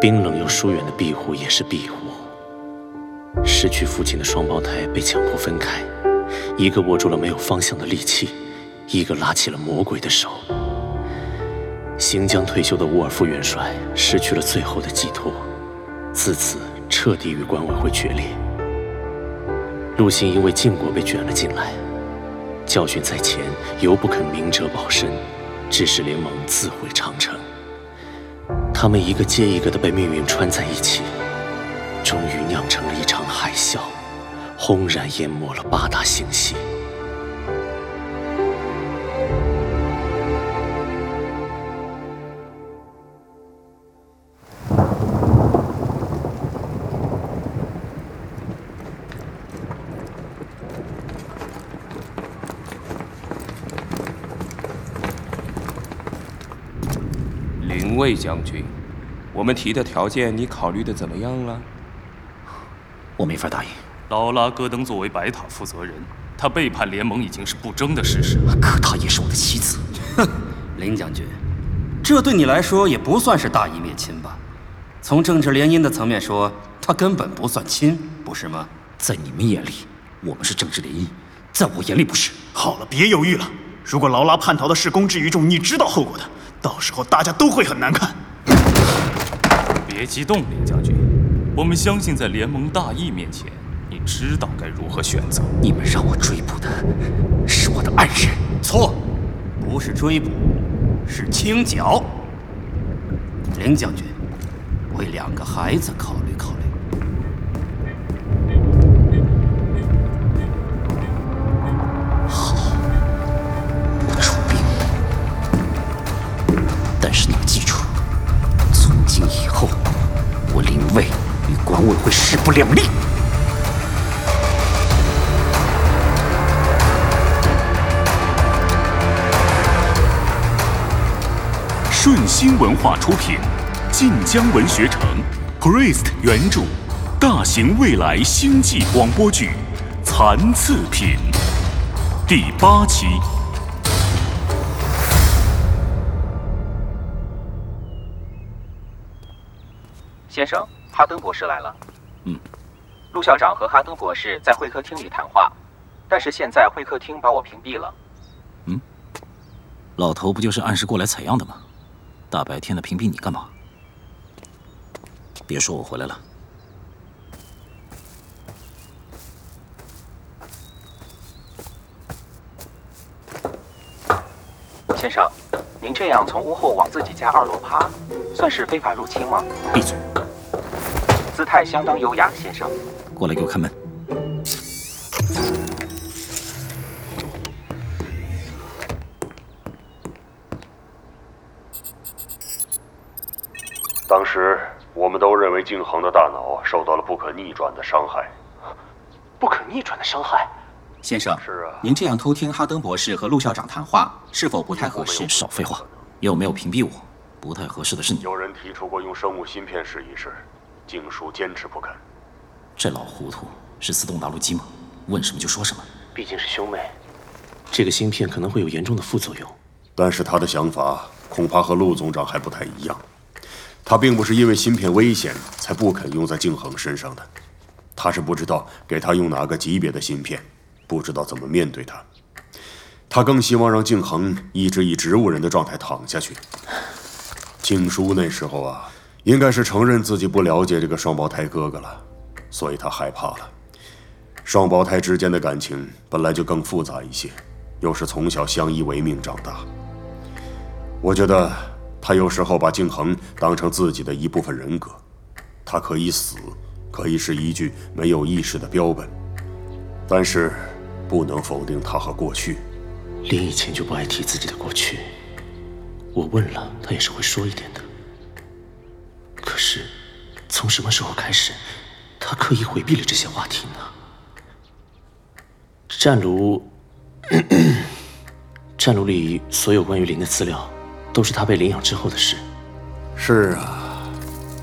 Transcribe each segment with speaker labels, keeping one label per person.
Speaker 1: 冰冷又疏远的庇护也是庇护。失去父亲的双胞胎被强迫分开，一个握住了没有方向的利器，一个拉起了魔鬼的手。行将退休的沃尔夫元帅失去了最后的寄托，自此彻底与管委会决裂。陆星因为晋国被卷了进来，教训在前，犹不肯明哲保身，致使联盟自毁长城。他们一个接一个的被命运穿在一起，终于酿成了一场海啸，轰然淹没了八大星系。
Speaker 2: 卫将军，我们提的条件你考虑的怎么样了？
Speaker 3: 我没法答应。
Speaker 4: 劳拉戈登作为白塔负责人，他背叛联盟已经是不争的事实。
Speaker 3: 可她也是我的妻子。
Speaker 5: 哼，林将军，这对你来说也不算是大义灭亲吧？从政治联姻的层面说，他根本不算亲，不是吗？
Speaker 3: 在你们眼里，我们是政治联姻，在我眼里不是。
Speaker 6: 好了，别犹豫了。如果劳拉叛逃的事公之于众，你知道后果的，到时候大家都会很难看。
Speaker 4: 别激动，林将军，我们相信在联盟大义面前，你知道该如何选择。
Speaker 3: 你们让我追捕的是我的爱人，
Speaker 5: 错，不是追捕，是清剿。林将军，为两个孩子考虑考虑。
Speaker 3: 两立。
Speaker 7: 顺心文化出品，晋江文学城，Priest 原著，大型未来星际广播剧《残次品》第八期。
Speaker 8: 先生，哈登博士来了。
Speaker 3: 嗯。
Speaker 8: 陆校长和哈登博士在会客厅里谈话，但是现在会客厅把我屏蔽了。
Speaker 3: 嗯，老头不就是按时过来采样的吗？大白天的屏蔽你干嘛？别说我回来了。
Speaker 8: 先生，您这样从屋后往自己家二楼爬，算是非法入侵吗？
Speaker 3: 闭嘴！
Speaker 8: 姿态相当优雅，先生。
Speaker 3: 过来给我开门。
Speaker 9: 当时我们都认为静恒的大脑受到了不可逆转的伤害。
Speaker 1: 不可逆转的伤害？
Speaker 10: 先生，
Speaker 9: 是啊，
Speaker 10: 您这样偷听哈登博士和陆校长谈话，是否不太合适？
Speaker 3: 少废话！又没有屏蔽我，不太合适的是你。
Speaker 9: 有人提出过用生物芯片试一试，静书坚持不肯。
Speaker 3: 这老糊涂是自动打录机吗？问什么就说什么。
Speaker 1: 毕竟是兄妹，这个芯片可能会有严重的副作用。
Speaker 9: 但是他的想法恐怕和陆总长还不太一样。他并不是因为芯片危险才不肯用在静恒身上的，他是不知道给他用哪个级别的芯片，不知道怎么面对他。他更希望让静恒一直以植物人的状态躺下去。静书那时候啊，应该是承认自己不了解这个双胞胎哥哥了，所以他害怕了。双胞胎之间的感情本来就更复杂一些，又是从小相依为命长大。我觉得他有时候把静恒当成自己的一部分人格，他可以死，可以是一具没有意识的标本，但是不能否定他和过去。
Speaker 1: 林以前就不爱提自己的过去，我问了，他也是会说一点的。可是，从什么时候开始，他刻意回避了这些话题呢？战卢，战卢里所有关于林的资料，都是他被领养之后的事。
Speaker 9: 是啊，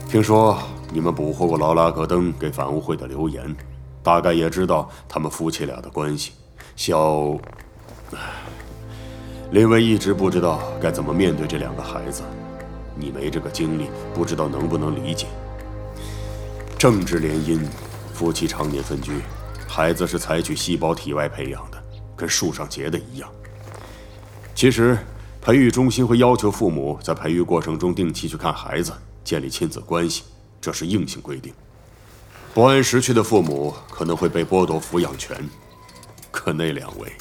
Speaker 9: 听说你们捕获过劳拉格登给反乌会的留言，大概也知道他们夫妻俩的关系。小林威一直不知道该怎么面对这两个孩子，你没这个经历，不知道能不能理解。政治联姻，夫妻常年分居，孩子是采取细胞体外培养的，跟树上结的一样。其实，培育中心会要求父母在培育过程中定期去看孩子，建立亲子关系，这是硬性规定。不谙识趣的父母可能会被剥夺抚养权。可那两位，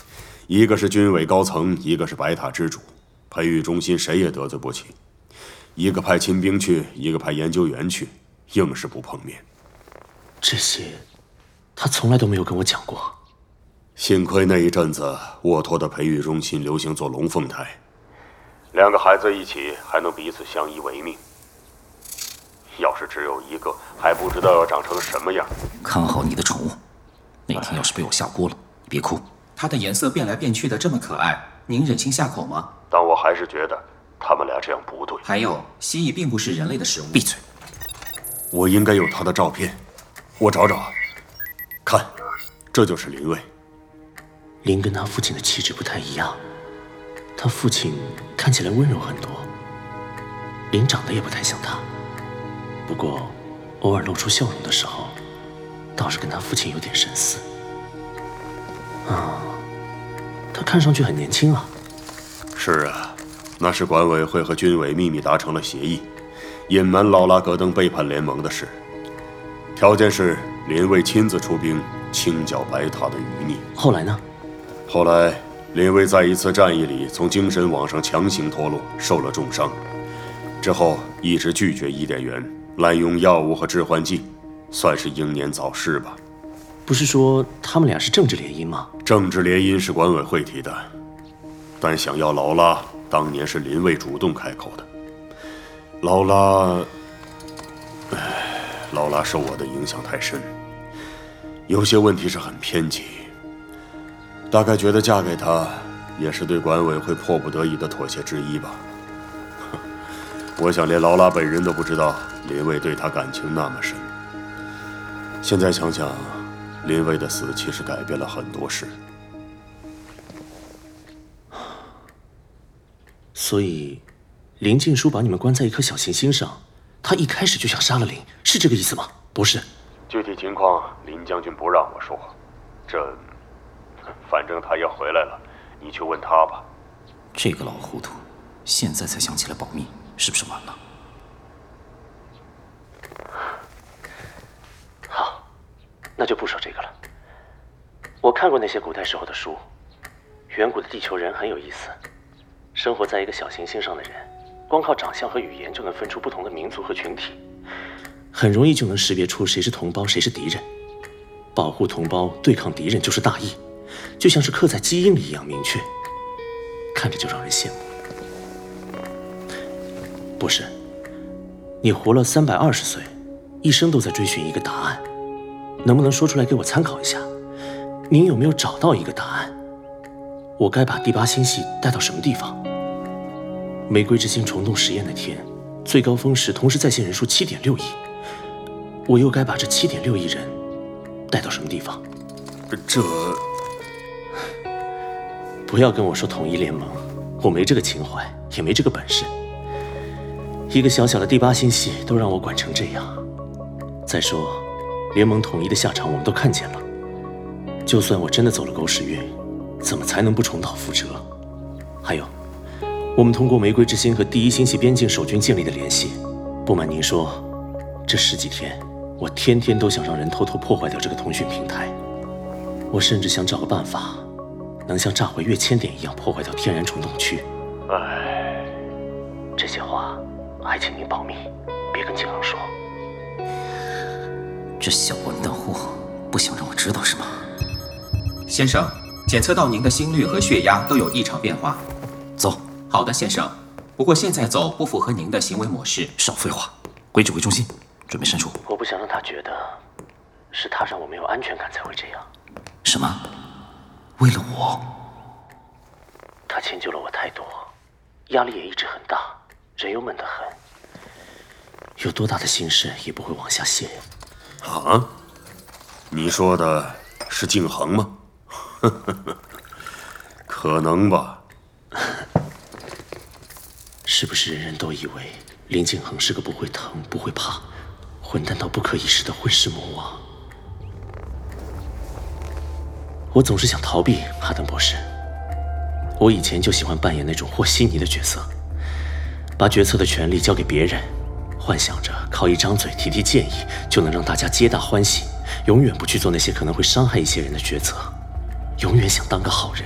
Speaker 9: 一个是军委高层，一个是白塔之主，培育中心谁也得罪不起。一个派亲兵去，一个派研究员去，硬是不碰面。
Speaker 1: 这些，他从来都没有跟我讲过。
Speaker 9: 幸亏那一阵子沃托的培育中心流行做龙凤胎，两个孩子一起还能彼此相依为命。要是只有一个，还不知道要长成什么样。
Speaker 3: 看好你的宠物，那天要是被我下锅了。你别哭，
Speaker 10: 它的颜色变来变去的这么可爱，您忍心下口吗？
Speaker 9: 但我还是觉得他们俩这样不对。
Speaker 10: 还有，蜥蜴并不是人类的食物。
Speaker 3: 闭嘴！
Speaker 9: 我应该有他的照片，我找找。看，这就是林卫。
Speaker 1: 林跟他父亲的气质不太一样，他父亲看起来温柔很多，林长得也不太像他。不过，偶尔露出笑容的时候，倒是跟他父亲有点神似。啊，他看上去很年轻啊。
Speaker 9: 是啊，那是管委会和军委秘密达成了协议，隐瞒劳拉格登背叛联盟的事。条件是林卫亲自出兵清剿白塔的余孽。
Speaker 1: 后来呢？
Speaker 9: 后来林卫在一次战役里从精神网上强行脱落，受了重伤。之后一直拒绝伊甸园，滥用药物和致幻剂，算是英年早逝吧。
Speaker 1: 不是说他们俩是政治联姻吗？
Speaker 9: 政治联姻是管委会提的，但想要劳拉，当年是林卫主动开口的。劳拉，唉，劳拉受我的影响太深，有些问题是很偏激。大概觉得嫁给他，也是对管委会迫不得已的妥协之一吧。我想连劳拉本人都不知道林卫对她感情那么深。现在想想。林卫的死其实改变了很多事，
Speaker 1: 所以林静书把你们关在一颗小行星上，他一开始就想杀了林，是这个意思吗？不是，
Speaker 9: 具体情况林将军不让我说，这反正他要回来了，你去问他吧。
Speaker 3: 这个老糊涂，现在才想起来保密，是不是晚了？
Speaker 1: 好那就不说这个了。我看过那些古代时候的书，远古的地球人很有意思。生活在一个小行星上的人，光靠长相和语言就能分出不同的民族和群体，很容易就能识别出谁是同胞，谁是敌人。保护同胞，对抗敌人就是大义，就像是刻在基因里一样明确，看着就让人羡慕。不是，你活了三百二十岁，一生都在追寻一个答案。能不能说出来给我参考一下？您有没有找到一个答案？我该把第八星系带到什么地方？玫瑰之星虫洞实验那天，最高峰时同时在线人数七点六亿，我又该把这七点六亿人带到什么地方？
Speaker 9: 这……
Speaker 1: 不要跟我说统一联盟，我没这个情怀，也没这个本事。一个小小的第八星系都让我管成这样，再说……联盟统一的下场我们都看见了。就算我真的走了狗屎运，怎么才能不重蹈覆辙？还有，我们通过玫瑰之心和第一星系边境守军建立的联系，不瞒您说，这十几天我天天都想让人偷偷破坏掉这个通讯平台。我甚至想找个办法，能像炸毁跃迁点一样破坏掉天然虫洞区。
Speaker 9: 唉，
Speaker 1: 这些话还请您保密，别跟景恒说。
Speaker 3: 这小混蛋货不想让我知道是吗？
Speaker 10: 先生，检测到您的心率和血压都有异常变化。
Speaker 3: 走。
Speaker 10: 好的，先生。不过现在走不符合您的行为模式。
Speaker 3: 少废话，归指挥中心，准备删除。
Speaker 1: 我不想让他觉得是他让我没有安全感才会这样。
Speaker 3: 什么？为了我？
Speaker 1: 他迁就了我太多，压力也一直很大，人又闷得很，有多大的心事也不会往下泄。
Speaker 9: 啊，你说的是静恒吗？可能吧。
Speaker 1: 是不是人人都以为林敬恒是个不会疼、不会怕、混蛋到不可一世的混世魔王？我总是想逃避哈登博士。我以前就喜欢扮演那种和稀泥的角色，把决策的权利交给别人，幻想着靠一张嘴提提建议就能让大家皆大欢喜，永远不去做那些可能会伤害一些人的决策，永远想当个好人。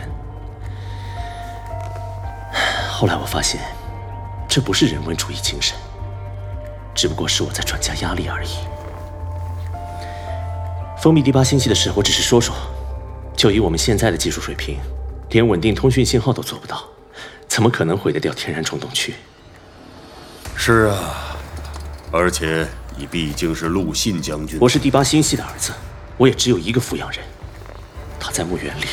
Speaker 1: 后来我发现，这不是人文主义精神，只不过是我在转嫁压力而已。封闭第八星系的事，我只是说说。就以我们现在的技术水平，连稳定通讯信号都做不到，怎么可能毁得掉天然虫洞区？
Speaker 9: 是啊，而且你毕竟是陆信将军。
Speaker 1: 我是第八星系的儿子，我也只有一个抚养人，他在墓园里。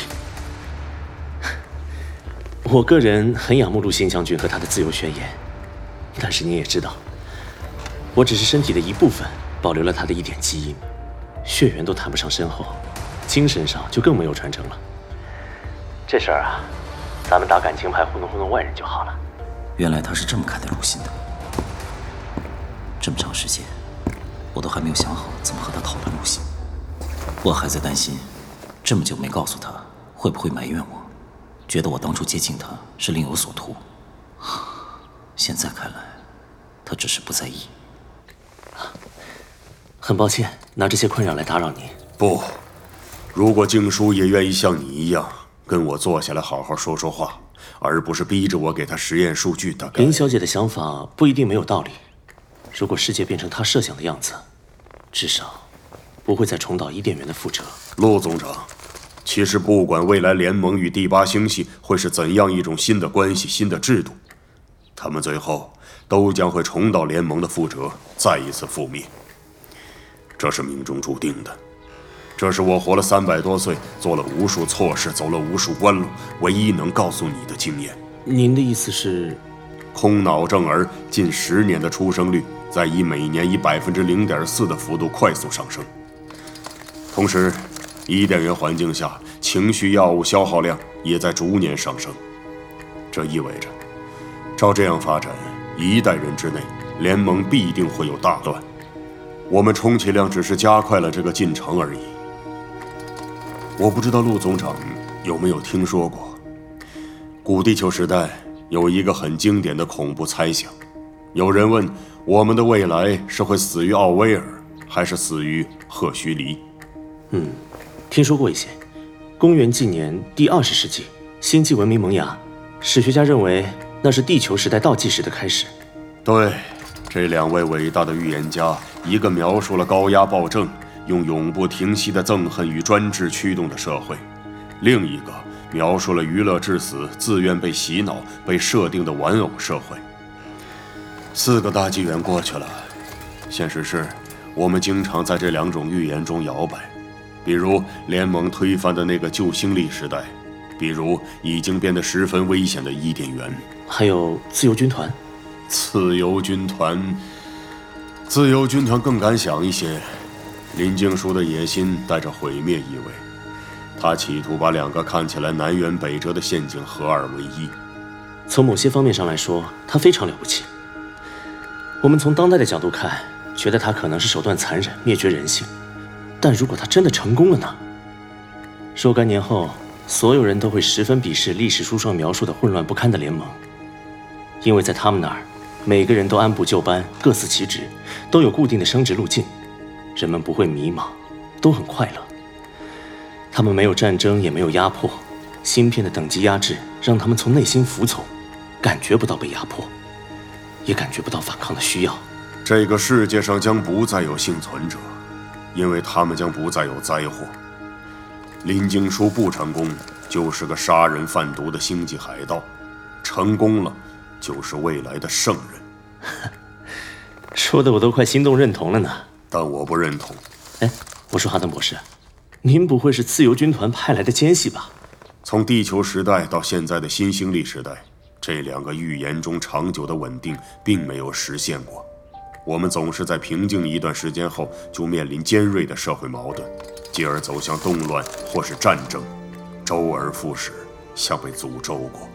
Speaker 1: 我个人很仰慕陆信将军和他的自由宣言，但是你也知道，我只是身体的一部分，保留了他的一点基因，血缘都谈不上深厚。精神上就更没有传承了。这事儿啊，咱们打感情牌糊弄糊弄外人就好了。
Speaker 3: 原来他是这么看待陆信的。这么长时间，我都还没有想好怎么和他讨论陆信。我还在担心，这么久没告诉他，会不会埋怨我，觉得我当初接近他是另有所图。现在看来，他只是不在意。
Speaker 1: 很抱歉，拿这些困扰来打扰您。
Speaker 9: 不。如果静姝也愿意像你一样跟我坐下来好好说说话，而不是逼着我给他实验数据，大概
Speaker 1: 林小姐的想法不一定没有道理。如果世界变成她设想的样子，至少不会再重蹈伊甸园的覆辙。
Speaker 9: 陆总长，其实不管未来联盟与第八星系会是怎样一种新的关系、新的制度，他们最后都将会重蹈联盟的覆辙，再一次覆灭。这是命中注定的。这是我活了三百多岁，做了无数错事，走了无数弯路，唯一能告诉你的经验。
Speaker 1: 您的意思是，
Speaker 9: 空脑症儿近十年的出生率在以每年以百分之零点四的幅度快速上升。同时，伊甸园环境下情绪药物消耗量也在逐年上升。这意味着，照这样发展，一代人之内，联盟必定会有大乱。我们充其量只是加快了这个进程而已。我不知道陆总长有没有听说过，古地球时代有一个很经典的恐怖猜想。有人问：我们的未来是会死于奥威尔，还是死于赫胥黎？
Speaker 1: 嗯，听说过一些。公元纪年第二十世纪，星际文明萌芽，史学家认为那是地球时代倒计时的开始。
Speaker 9: 对，这两位伟大的预言家，一个描述了高压暴政。用永不停息的憎恨与专制驱动的社会，另一个描述了娱乐至死、自愿被洗脑、被设定的玩偶社会。四个大纪元过去了，现实是，我们经常在这两种预言中摇摆，比如联盟推翻的那个旧星力时代，比如已经变得十分危险的伊甸园，
Speaker 1: 还有自由军团。
Speaker 9: 自由军团，自由军团更敢想一些。林静书的野心带着毁灭意味，他企图把两个看起来南辕北辙的陷阱合二为一。
Speaker 1: 从某些方面上来说，他非常了不起。我们从当代的角度看，觉得他可能是手段残忍、灭绝人性。但如果他真的成功了呢？若干年后，所有人都会十分鄙视历史书上描述的混乱不堪的联盟，因为在他们那儿，每个人都按部就班、各司其职，都有固定的升职路径。人们不会迷茫，都很快乐。他们没有战争，也没有压迫。芯片的等级压制让他们从内心服从，感觉不到被压迫，也感觉不到反抗的需要。
Speaker 9: 这个世界上将不再有幸存者，因为他们将不再有灾祸。林经书不成功，就是个杀人贩毒的星际海盗；成功了，就是未来的圣人。
Speaker 1: 说的我都快心动认同了呢。
Speaker 9: 但我不认同。
Speaker 1: 哎，我说哈登博士，您不会是自由军团派来的奸细吧？
Speaker 9: 从地球时代到现在的新星力时代，这两个预言中长久的稳定并没有实现过。我们总是在平静一段时间后，就面临尖锐的社会矛盾，继而走向动乱或是战争，周而复始，像被诅咒过。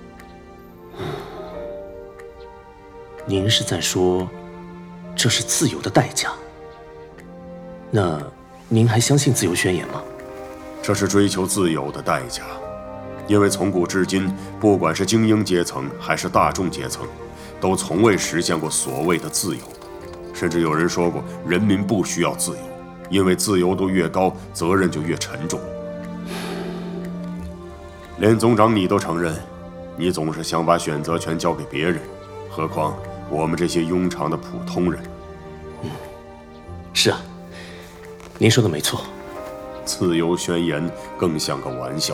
Speaker 1: 您是在说，这是自由的代价？那您还相信自由宣言吗？
Speaker 9: 这是追求自由的代价，因为从古至今，不管是精英阶层还是大众阶层，都从未实现过所谓的自由。甚至有人说过，人民不需要自由，因为自由度越高，责任就越沉重。连总长你都承认，你总是想把选择权交给别人，何况我们这些庸常的普通人？
Speaker 1: 嗯，是啊，您说的没错。
Speaker 9: 自由宣言更像个玩笑，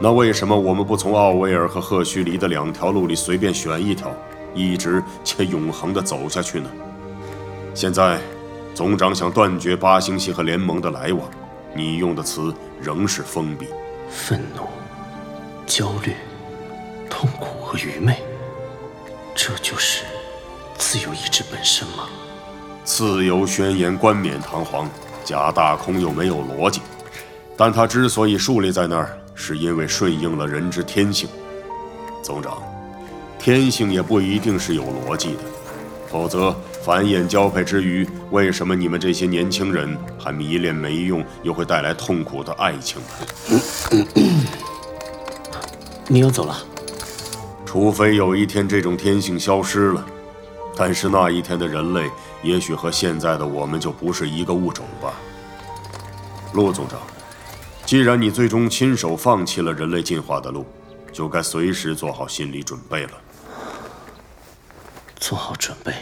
Speaker 9: 那为什么我们不从奥威尔和赫胥黎的两条路里随便选一条，一直且永恒地走下去呢？现在，总长想断绝八星系和联盟的来往，你用的词仍是封闭。
Speaker 1: 愤怒、焦虑、痛苦和愚昧，这就是自由意志本身吗？
Speaker 9: 自由宣言冠冕堂皇，假大空又没有逻辑。但它之所以树立在那儿，是因为顺应了人之天性。总长，天性也不一定是有逻辑的，否则繁衍交配之余，为什么你们这些年轻人还迷恋没用又会带来痛苦的爱情
Speaker 1: 呢？你要走了？
Speaker 9: 除非有一天这种天性消失了，但是那一天的人类，也许和现在的我们就不是一个物种吧。陆总长。既然你最终亲手放弃了人类进化的路，就该随时做好心理准备了。
Speaker 1: 做好准备。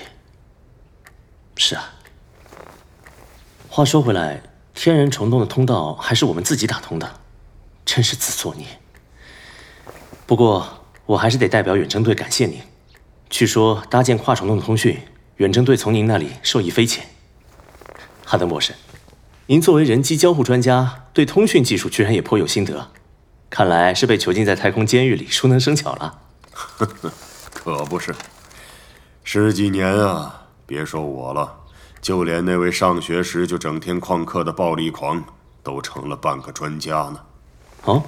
Speaker 1: 是啊。话说回来，天人虫洞的通道还是我们自己打通的，真是自作孽。不过，我还是得代表远征队感谢您。据说搭建跨虫洞的通讯，远征队从您那里受益匪浅。哈登博士。您作为人机交互专家，对通讯技术居然也颇有心得，看来是被囚禁在太空监狱里，熟能生巧了。
Speaker 9: 呵呵，可不是，十几年啊，别说我了，就连那位上学时就整天旷课的暴力狂，都成了半个专家呢。
Speaker 1: 哦，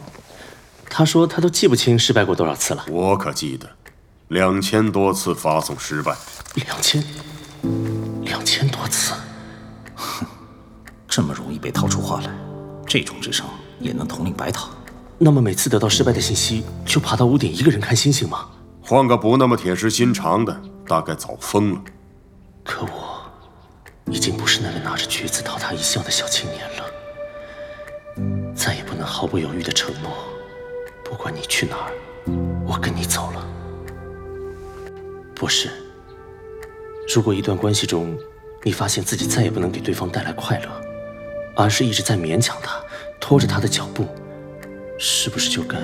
Speaker 1: 他说他都记不清失败过多少次了。
Speaker 9: 我可记得，两千多次发送失败。
Speaker 1: 两千，两千多次。
Speaker 3: 哼 这么容易被套出话来，这种智商也能统领白塔？
Speaker 1: 那么每次得到失败的信息，就爬到屋顶一个人看星星吗？
Speaker 9: 换个不那么铁石心肠的，大概早疯了。
Speaker 1: 可我已经不是那个拿着橘子讨他一笑的小青年了，再也不能毫不犹豫的承诺，不管你去哪儿，我跟你走了。不是，如果一段关系中，你发现自己再也不能给对方带来快乐，而是一直在勉强他，拖着他的脚步，是不是就该？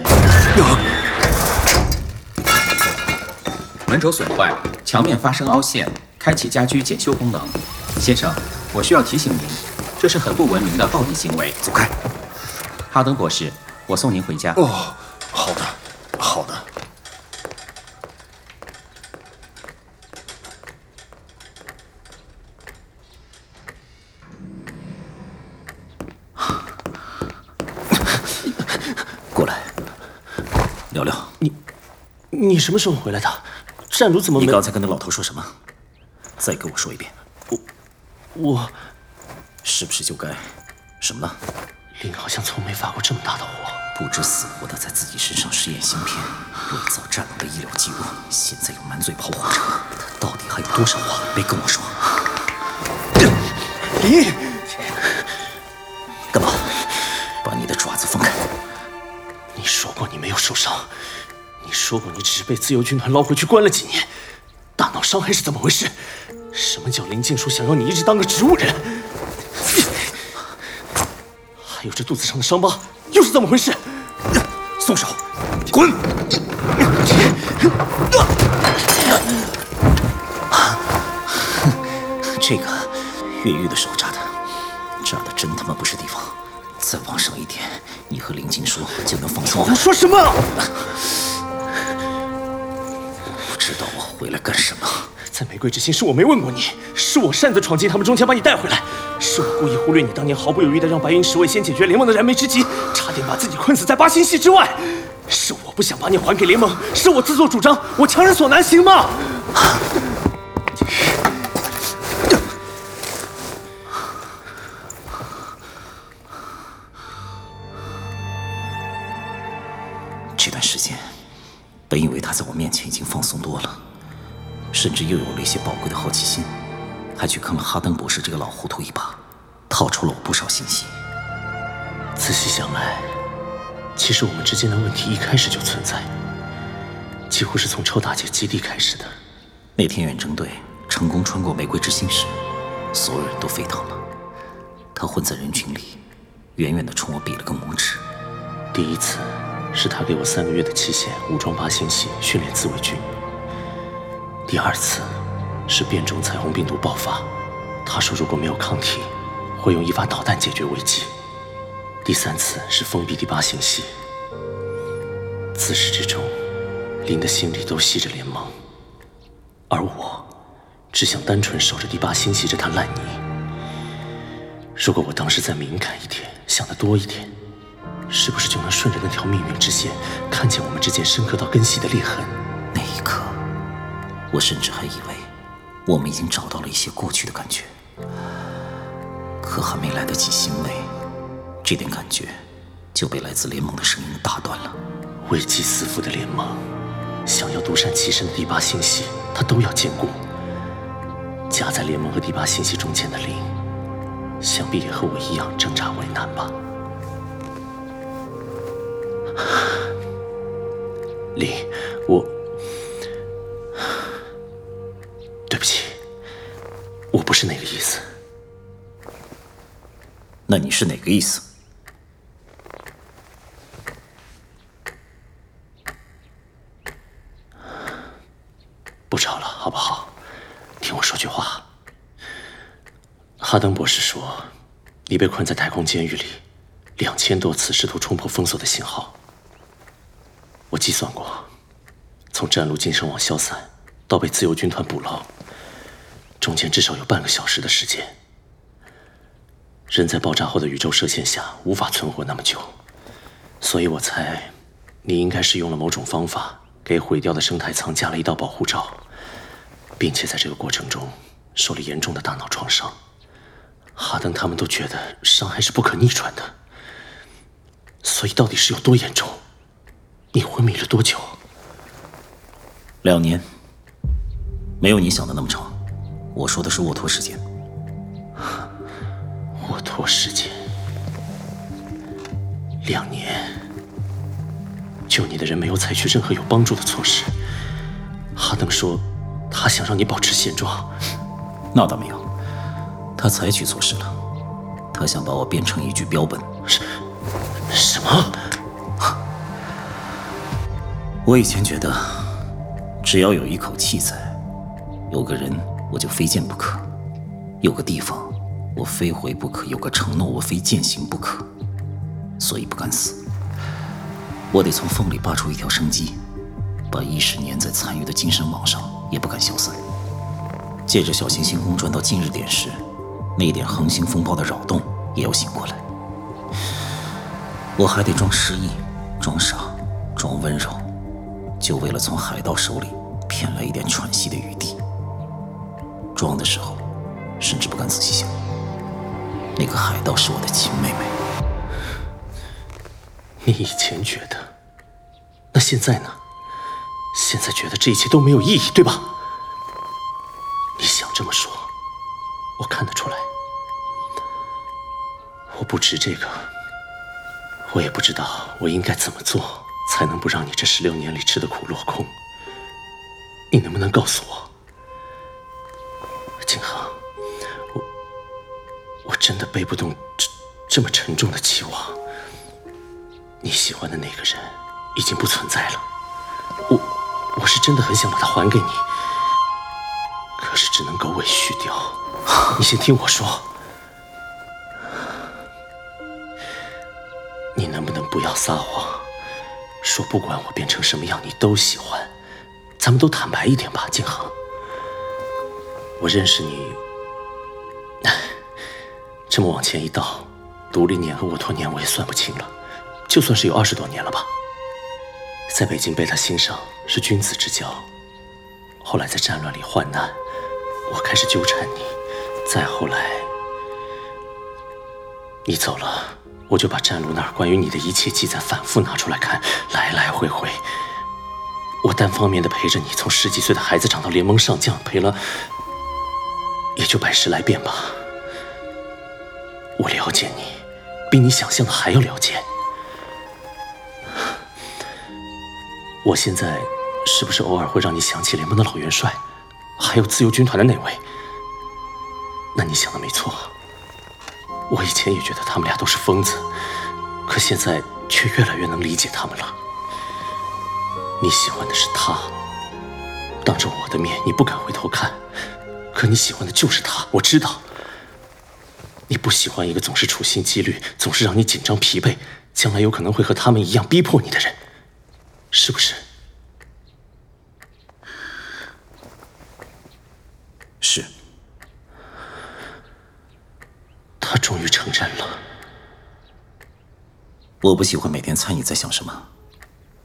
Speaker 10: 门轴损坏，墙面发生凹陷，开启家居检修功能。先生，我需要提醒您，这是很不文明的暴力行为。
Speaker 3: 走开，
Speaker 10: 哈登博士，我送您回家。
Speaker 9: 哦，好的，好的。
Speaker 1: 过来，聊聊你你什么时候回来的？战卢怎么？
Speaker 3: 你刚才跟那老头说什么？再跟我说一遍。
Speaker 1: 我，我，
Speaker 3: 是不是就该什么呢？
Speaker 1: 林好像从没发过这么大的火。
Speaker 3: 不知死活的在自己身上试验芯片，伪造战龙的医疗记录，现在又满嘴跑火车，他到底还有多少话没跟我说？
Speaker 1: 林，
Speaker 3: 干嘛？把你的爪子放开！
Speaker 1: 你说过你没有受伤。你说过，你只是被自由军团捞回去关了几年，大脑伤害是怎么回事？什么叫林静书想要你一直当个植物人？还有这肚子上的伤疤，又是怎么回事？
Speaker 3: 松手，滚！这个越狱的时候扎的，扎的真他妈不是地方。再往上一点，你和林静书就能放松。
Speaker 1: 你说什么？
Speaker 3: 知道我回来干什么？
Speaker 1: 在玫瑰之心，是我没问过你，是我擅自闯进他们中间把你带回来，是我故意忽略你当年毫不犹豫的让白银十位先解决联盟的燃眉之急，差点把自己困死在八星系之外，是我不想把你还给联盟，是我自作主张，我强人所难，行吗？
Speaker 3: 本以为他在我面前已经放松多了，甚至又有了一些宝贵的好奇心，还去坑了哈登博士这个老糊涂一把，套出了我不少信息。
Speaker 1: 仔细想来，其实我们之间的问题一开始就存在，几乎是从臭大姐基地开始的。
Speaker 3: 那天远征队成功穿过玫瑰之心时，所有人都沸腾了。他混在人群里，远远地冲我比了个拇指。
Speaker 1: 第一次是他给我三个月的期限，武装八星系训练自卫军。第二次是变种彩虹病毒爆发，他说如果没有抗体，会用一发导弹解决危机。第三次是封闭第八星系。自始至终，林的心里都系着联盟，而我只想单纯守着第八星系这滩烂泥。如果我当时再敏感一点，想得多一点，是不是就能顺着那条命运之线，看见我们之间深刻到根系的裂痕？
Speaker 3: 那一刻，我甚至还以为我们已经找到了一些过去的感觉，可还没来得及欣慰，这点感觉就被来自联盟的声音打断了。
Speaker 1: 危机四伏的联盟，想要独善其身的第八星系，他都要兼顾。夹在联盟和第八星系中间的零，想必也和我一样挣扎为难吧。李，我对不起，我不是那个意思。
Speaker 3: 那你是哪个意思？
Speaker 1: 不吵了，好不好？听我说句话。哈登博士说，你被困在太空监狱里，两千多次试图冲破封锁的信号。我计算过，从战路晋升网消散到被自由军团捕捞，中间至少有半个小时的时间。人在爆炸后的宇宙射线下无法存活那么久，所以我猜，你应该是用了某种方法给毁掉的生态舱加了一道保护罩，并且在这个过程中受了严重的大脑创伤。哈登他们都觉得伤害是不可逆转的，所以到底是有多严重？你昏迷了多久？
Speaker 3: 两年，没有你想的那么长。我说的是沃托时间。
Speaker 1: 沃托时间，两年。救你的人没有采取任何有帮助的措施。哈登说，他想让你保持现状。
Speaker 3: 那倒没有，他采取措施了。他想把我变成一具标本。
Speaker 1: 什什么？
Speaker 3: 我以前觉得，只要有一口气在，有个人我就非见不可，有个地方我非回不可，有个承诺我非践行不可，所以不敢死。我得从缝里扒出一条生机，把意识粘在残余的精神网上也不敢消散。借着小行星公转到近日点时，那点恒星风暴的扰动也要醒过来。我还得装失忆，装傻，装温柔。就为了从海盗手里骗来一点喘息的余地。装的时候，甚至不敢仔细想，那个海盗是我的亲妹妹。
Speaker 1: 你以前觉得，那现在呢？现在觉得这一切都没有意义，对吧？你想这么说，我看得出来。我不值这个，我也不知道我应该怎么做。才能不让你这十六年里吃的苦落空？你能不能告诉我，景恒，我我真的背不动这这么沉重的期望。你喜欢的那个人已经不存在了，我我是真的很想把他还给你，可是只能狗尾续貂。你先听我说，你能不能不要撒谎？说不管我变成什么样，你都喜欢。咱们都坦白一点吧，景恒。我认识你，这么往前一倒，独立年和沃托年我也算不清了，就算是有二十多年了吧。在北京被他欣赏是君子之交，后来在战乱里患难，我开始纠缠你，再后来你走了。我就把战路那儿关于你的一切记载反复拿出来看，来来回回，我单方面的陪着你从十几岁的孩子长到联盟上将，陪了也就百十来遍吧。我了解你，比你想象的还要了解。我现在是不是偶尔会让你想起联盟的老元帅，还有自由军团的那位？那你想的没错，我以前也觉得他们俩都是疯子，可现在却越来越能理解他们了。你喜欢的是他，当着我的面你不敢回头看，可你喜欢的就是他，我知道。你不喜欢一个总是处心积虑、总是让你紧张疲惫、将来有可能会和他们一样逼迫你的人，是不是？
Speaker 3: 是。
Speaker 1: 他终于承认了。
Speaker 3: 我不喜欢每天猜你在想什么。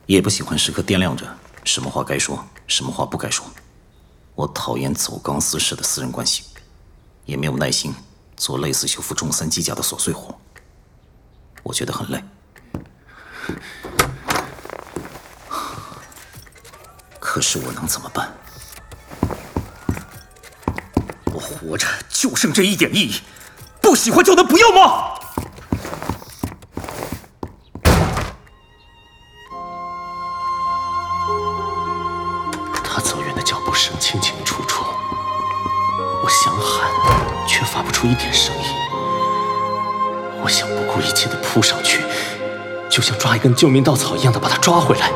Speaker 3: 也不喜欢时刻掂量着什么话该说，什么话不该说。我讨厌走钢丝式的私人关系，也没有耐心做类似修复中三机甲的琐碎活。我觉得很累。可是我能怎么办？我活着就剩这一点意义，喜欢就能不要吗？
Speaker 1: 他走远的脚步声清清楚楚，我想喊，却发不出一点声音。我想不顾一切的扑上去，就像抓一根救命稻草一样的把他抓回来，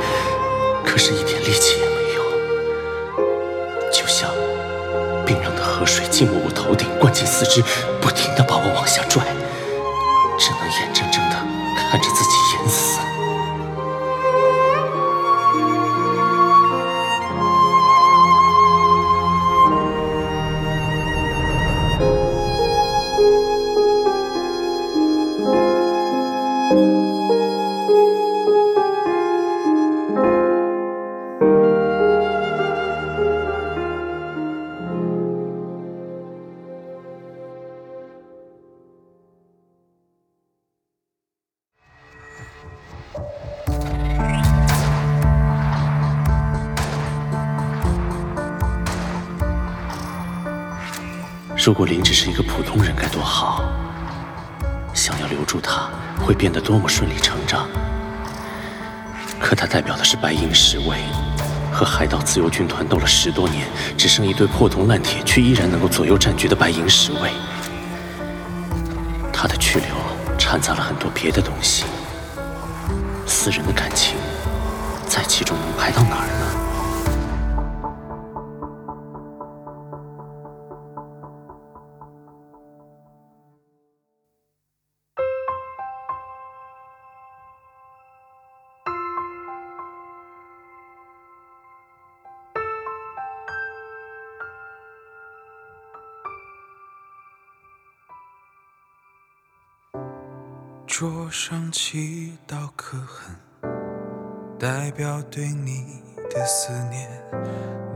Speaker 1: 可是，一点力气。河水浸没我头顶，灌进四肢，不停地把我往下拽，如果林只是一个普通人该多好！想要留住他，会变得多么顺理成章。可他代表的是白银十卫，和海盗自由军团斗了十多年，只剩一堆破铜烂铁，却依然能够左右战局的白银十卫。他的去留掺杂了很多别的东西，私人的感情在其中能排到哪儿呢？
Speaker 11: 上七道刻痕，代表对你的思念。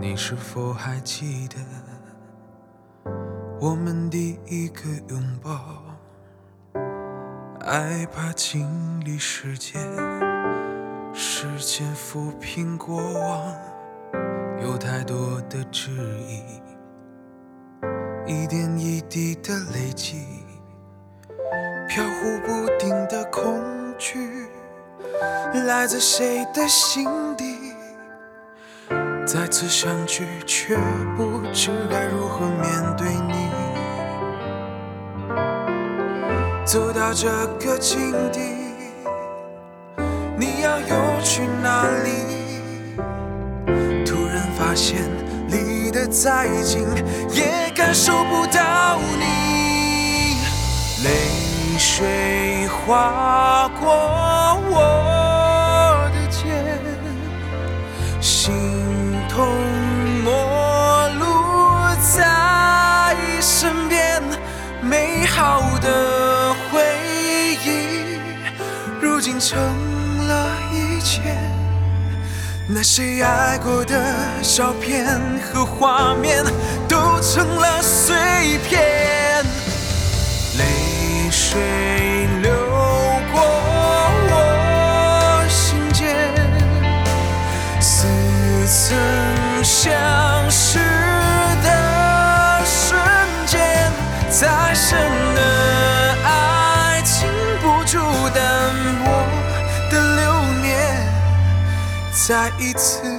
Speaker 11: 你是否还记得我们第一个拥抱？害怕经历时间，时间抚平过往，有太多的质疑，一点一滴的累积。飘忽不定的恐惧，来自谁的心底？再次相聚，却不知该如何面对你。走到这个境地，你要又去哪里？突然发现，离得再近，也感受不到你。泪。泪水划过我的肩，心痛陌路在身边，美好的回忆如今成了一切。那些爱过的照片和画面都成了碎片。泪流过我心间，似曾相识的瞬间，再深的爱情不住淡薄的流年，再一次。